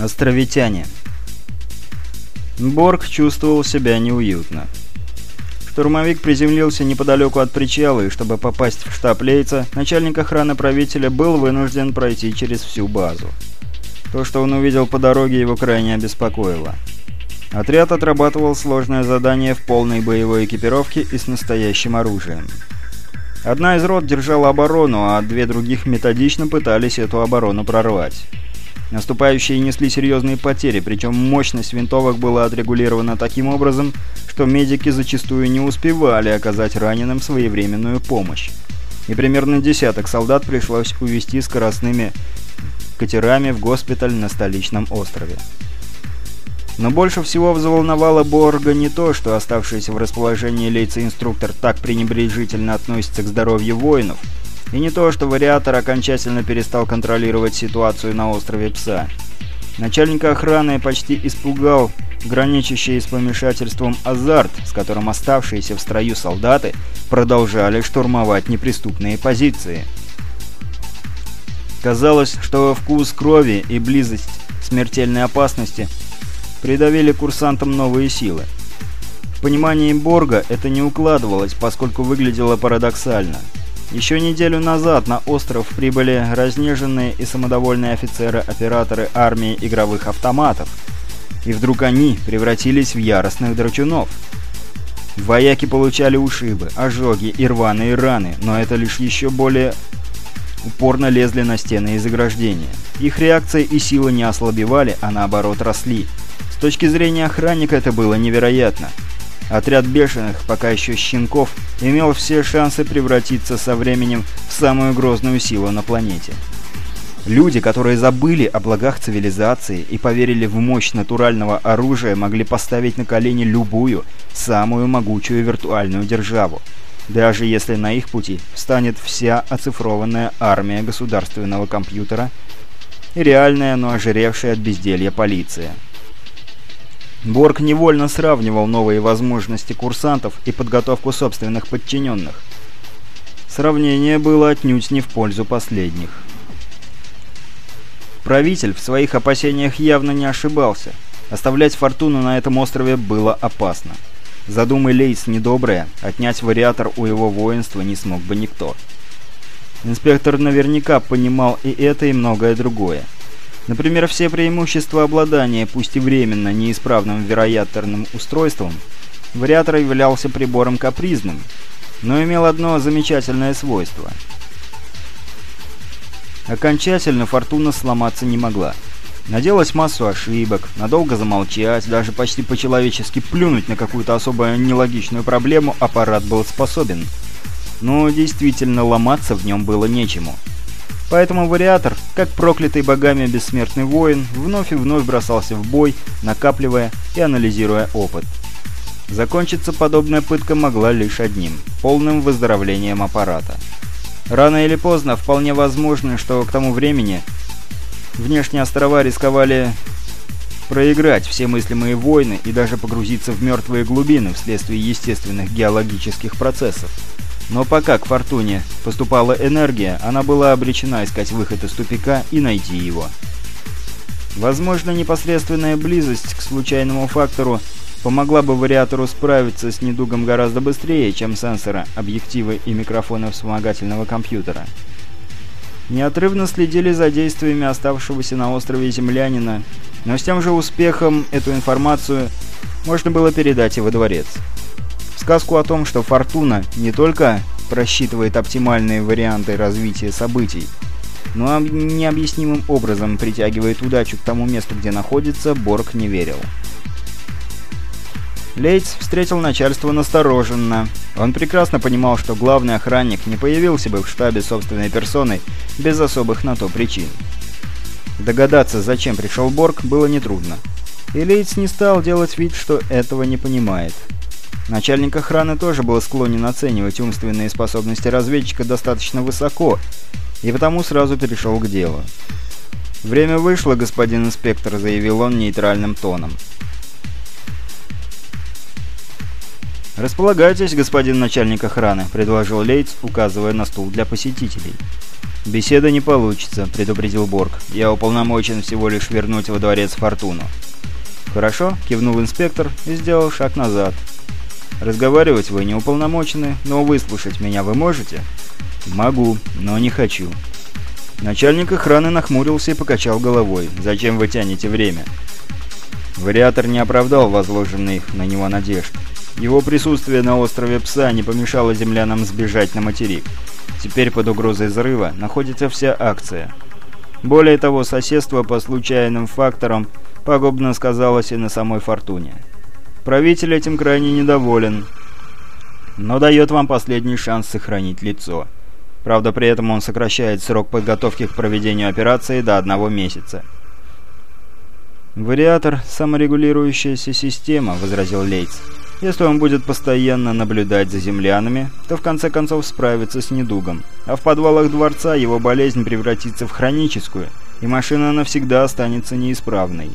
Островитяне. Борг чувствовал себя неуютно. Штурмовик приземлился неподалеку от причала, и чтобы попасть в штаб Лейца, начальник охраны правителя был вынужден пройти через всю базу. То, что он увидел по дороге, его крайне обеспокоило. Отряд отрабатывал сложное задание в полной боевой экипировке и с настоящим оружием. Одна из рот держала оборону, а две других методично пытались эту оборону прорвать. Наступающие несли серьезные потери, причем мощность винтовок была отрегулирована таким образом, что медики зачастую не успевали оказать раненым своевременную помощь. И примерно десяток солдат пришлось увезти скоростными катерами в госпиталь на столичном острове. Но больше всего взволновало Борга не то, что оставшийся в расположении лейца-инструктор так пренебрежительно относится к здоровью воинов, и не то, что вариатор окончательно перестал контролировать ситуацию на острове Пса. Начальника охраны почти испугал граничащий с помешательством азарт, с которым оставшиеся в строю солдаты продолжали штурмовать неприступные позиции. Казалось, что вкус крови и близость смертельной опасности придавили курсантам новые силы. В понимании Борга это не укладывалось, поскольку выглядело парадоксально – еще неделю назад на остров прибыли разнеженные и самодовольные офицеры-операторы армии игровых автоматов. И вдруг они превратились в яростных драчунов. Вояки получали ушибы, ожоги и рваные раны, но это лишь еще более упорно лезли на стены и заграждения. Их реакция и сила не ослабевали, а наоборот росли. С точки зрения охранника это было невероятно. Отряд бешеных, пока еще щенков, имел все шансы превратиться со временем в самую грозную силу на планете. Люди, которые забыли о благах цивилизации и поверили в мощь натурального оружия, могли поставить на колени любую, самую могучую виртуальную державу. Даже если на их пути встанет вся оцифрованная армия государственного компьютера и реальная, но ожиревшая от безделья полиция. Борг невольно сравнивал новые возможности курсантов и подготовку собственных подчиненных. Сравнение было отнюдь не в пользу последних. Правитель в своих опасениях явно не ошибался. Оставлять фортуну на этом острове было опасно. Задумай Лейс недоброе, отнять вариатор у его воинства не смог бы никто. Инспектор наверняка понимал и это, и многое другое. Например, все преимущества обладания, пусть и временно, неисправным вариаторным устройством, вариатор являлся прибором капризным, но имел одно замечательное свойство. Окончательно фортуна сломаться не могла. Наделать массу ошибок, надолго замолчать, даже почти по-человечески плюнуть на какую-то особо нелогичную проблему аппарат был способен. Но действительно ломаться в нем было нечему. Поэтому вариатор, как проклятый богами бессмертный воин, вновь и вновь бросался в бой, накапливая и анализируя опыт. Закончиться подобная пытка могла лишь одним – полным выздоровлением аппарата. Рано или поздно вполне возможно, что к тому времени внешние острова рисковали проиграть все мыслимые войны и даже погрузиться в мертвые глубины вследствие естественных геологических процессов. Но пока к Фортуне поступала энергия, она была обречена искать выход из тупика и найти его. Возможно, непосредственная близость к случайному фактору помогла бы вариатору справиться с недугом гораздо быстрее, чем сенсоры, объективы и микрофоны вспомогательного компьютера. Неотрывно следили за действиями оставшегося на острове землянина, но с тем же успехом эту информацию можно было передать и во дворец. Сказку о том, что Фортуна не только просчитывает оптимальные варианты развития событий, но необъяснимым образом притягивает удачу к тому месту, где находится, Борг не верил. Лейтс встретил начальство настороженно. Он прекрасно понимал, что главный охранник не появился бы в штабе собственной персоной без особых на то причин. Догадаться, зачем пришел Борг, было нетрудно. И Лейтс не стал делать вид, что этого не понимает. Начальник охраны тоже был склонен оценивать умственные способности разведчика достаточно высоко, и потому сразу перешел к делу. «Время вышло, господин инспектор», — заявил он нейтральным тоном. «Располагайтесь, господин начальник охраны», — предложил Лейтс, указывая на стул для посетителей. «Беседа не получится», — предупредил Борг. «Я уполномочен всего лишь вернуть во дворец Фортуну». «Хорошо», — кивнул инспектор и сделал шаг назад. «Разговаривать вы не уполномочены, но выслушать меня вы можете?» «Могу, но не хочу». Начальник охраны нахмурился и покачал головой. «Зачем вы тянете время?» Вариатор не оправдал возложенных на него надежд. Его присутствие на острове Пса не помешало землянам сбежать на материк. Теперь под угрозой взрыва находится вся акция. Более того, соседство по случайным факторам пагубно сказалось и на самой Фортуне. Правитель этим крайне недоволен, но дает вам последний шанс сохранить лицо. Правда, при этом он сокращает срок подготовки к проведению операции до одного месяца. «Вариатор — саморегулирующаяся система», — возразил Лейтс. «Если он будет постоянно наблюдать за землянами, то в конце концов справится с недугом, а в подвалах дворца его болезнь превратится в хроническую, и машина навсегда останется неисправной».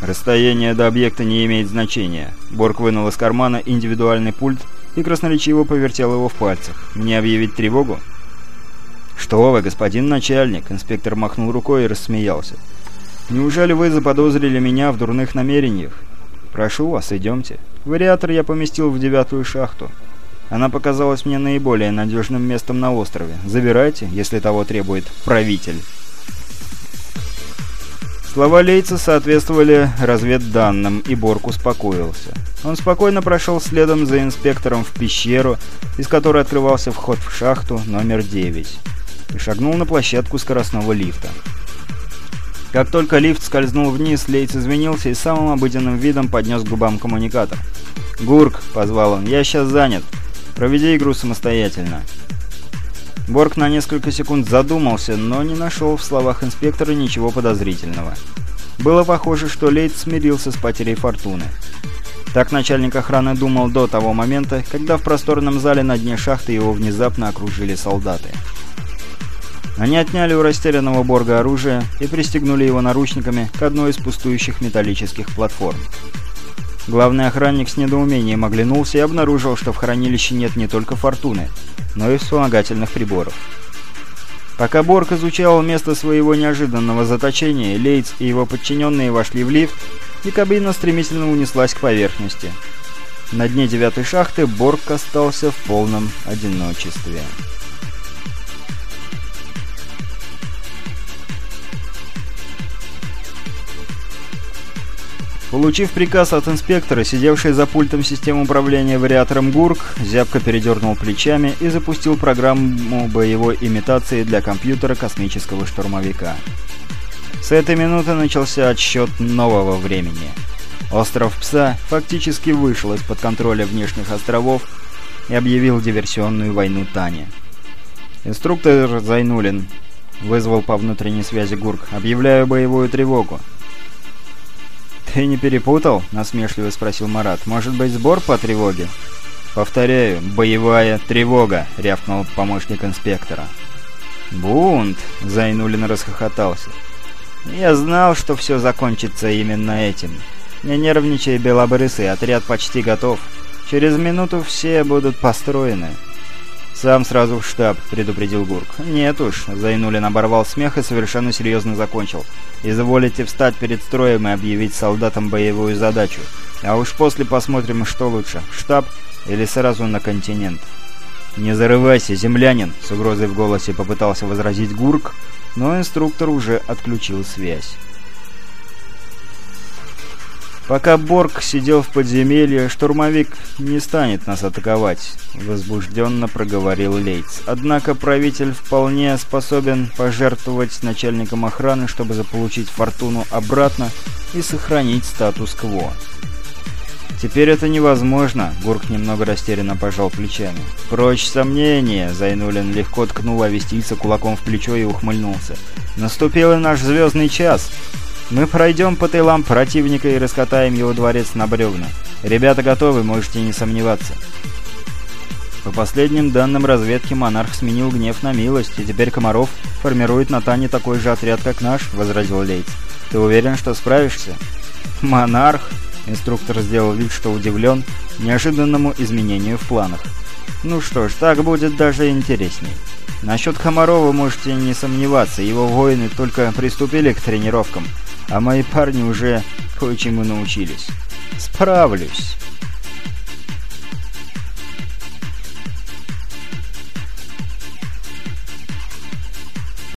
Расстояние до объекта не имеет значения. Борг вынул из кармана индивидуальный пульт и красноречиво повертел его в пальцах. «Мне объявить тревогу?» «Что вы, господин начальник!» Инспектор махнул рукой и рассмеялся. Неужели вы заподозрили меня в дурных намерениях? Прошу вас, идемте. Вариатор я поместил в девятую шахту. Она показалась мне наиболее надежным местом на острове. Забирайте, если того требует правитель. Слова Лейца соответствовали разведданным, и Борг успокоился. Он спокойно прошел следом за инспектором в пещеру, из которой открывался вход в шахту номер 9, и шагнул на площадку скоростного лифта. Как только лифт скользнул вниз, Лейц извинился и самым обыденным видом поднес к губам коммуникатор. «Гурк», — позвал он, — «я сейчас занят. Проведи игру самостоятельно». Борг на несколько секунд задумался, но не нашел в словах инспектора ничего подозрительного. Было похоже, что Лейт смирился с потерей фортуны. Так начальник охраны думал до того момента, когда в просторном зале на дне шахты его внезапно окружили солдаты. Они отняли у растерянного Борга оружие и пристегнули его наручниками к одной из пустующих металлических платформ. Главный охранник с недоумением оглянулся и обнаружил, что в хранилище нет не только фортуны, но и вспомогательных приборов. Пока Борг изучал место своего неожиданного заточения, Лейтс и его подчиненные вошли в лифт, и кабина стремительно унеслась к поверхности. На дне девятой шахты Борг остался в полном одиночестве. Получив приказ от инспектора, сидевший за пультом системы управления вариатором ГУРК, зябко передернул плечами и запустил программу боевой имитации для компьютера космического штурмовика. С этой минуты начался отсчет нового времени. Остров Пса фактически вышел из-под контроля внешних островов и объявил диверсионную войну Тане. Инструктор Зайнулин вызвал по внутренней связи ГУРК. «Объявляю боевую тревогу. «Ты не перепутал?» — насмешливо спросил Марат. «Может быть, сбор по тревоге?» «Повторяю, боевая тревога!» — рявкнул помощник инспектора. «Бунт!» — Зайнулин расхохотался. «Я знал, что все закончится именно этим. Не нервничай, белобрысый, отряд почти готов. Через минуту все будут построены». «Сам сразу в штаб», — предупредил Гурк. «Нет уж», — Зайнулин оборвал смех и совершенно серьезно закончил. «Изволите встать перед строем и объявить солдатам боевую задачу. А уж после посмотрим, что лучше, штаб или сразу на континент». «Не зарывайся, землянин!» — с угрозой в голосе попытался возразить Гурк, но инструктор уже отключил связь. Пока Борг сидел в подземелье, штурмовик не станет нас атаковать, возбужденно проговорил Лейтс. Однако правитель вполне способен пожертвовать начальником охраны, чтобы заполучить фортуну обратно и сохранить статус-кво. «Теперь это невозможно», — Гурк немного растерянно пожал плечами. «Прочь сомнения», — Зайнулин легко ткнул Авестийца кулаком в плечо и ухмыльнулся. «Наступил и наш звездный час. Мы пройдем по тылам противника и раскатаем его дворец на бревна. Ребята готовы, можете не сомневаться. По последним данным разведки, монарх сменил гнев на милость, и теперь Комаров формирует на Тане такой же отряд, как наш, — возразил Лейтс. Ты уверен, что справишься? Монарх? Инструктор сделал вид, что удивлен неожиданному изменению в планах. Ну что ж, так будет даже интересней. Насчет Комарова можете не сомневаться, его воины только приступили к тренировкам, а мои парни уже кое-чему научились. Справлюсь.